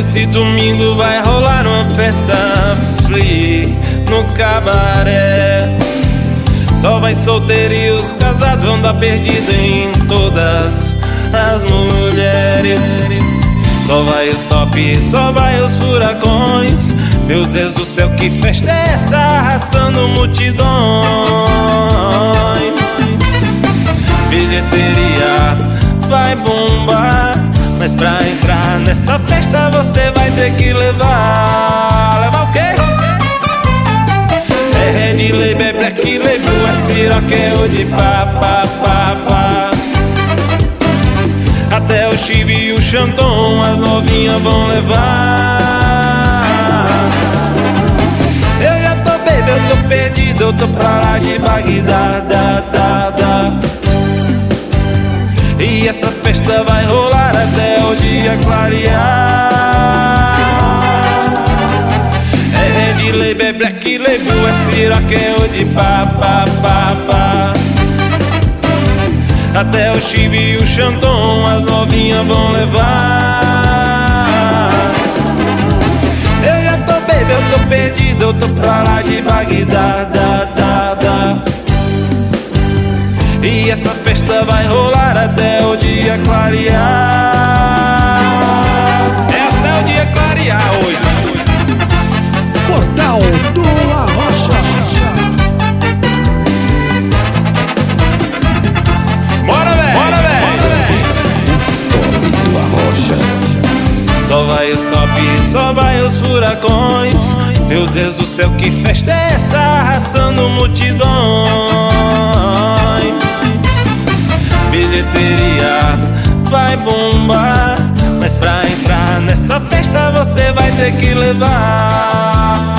Esse domingo vai rolar uma festa free no cabaré. Só vai solteiro e os casados vão dar perdido em todas as mulheres. Só vai o sop, só vai os furacões. Meu Deus do céu, que festa é essa? Arrastando multidões. Nesta festa você vai ter que levar. Levar o quê? É Red Label, é Black Label, é Siroque ou de pá, pá, pá, pá. Até o Chive e o Xandão as novinhas vão levar. Eu já tô baby, eu tô perdido, eu tô pra lá de Bagdá, da, da, da. E essa festa vai rolar o dia clarear. É Red Label, é Black Label, é Siroque ou de pá, pá, pá, pá. Até o Chive e o Xandão as novinhas vão levar. Eu já tô baby, eu tô perdido, eu tô pra lá de Bagdá, da, da, da. E essa festa vai rolar até o dia clarear. Só vai os furacões. Meu Deus do céu, que festa é essa? Arrastando multidões. Bilheteria vai bombar. Mas pra entrar nesta festa você vai ter que levar.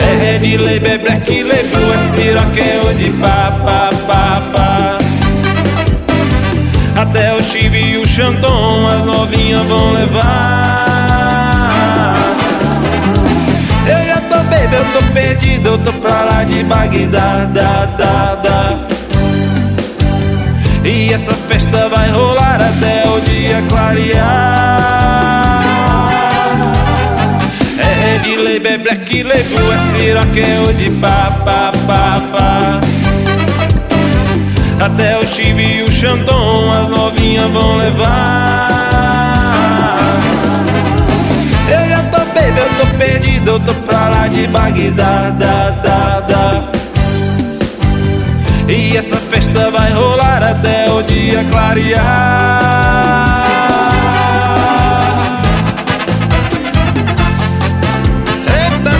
É Red Label, é Black Label, é Siroque ou de pá, Chive e o Xandão as novinhas vão levar. Eu já tô baby, eu tô perdido, eu tô pra lá de Bagdá, da, da, da. E essa festa vai rolar até o dia clarear. É Red Label, é Black Label, é Siroque ou de pá, pá, pá, pá. Até o Chive e o Xandão as vão levar. Eu já tô baby, eu tô perdido, eu tô pra lá de Bagdá, da, da, da. E essa festa vai rolar até o dia clarear. Eita,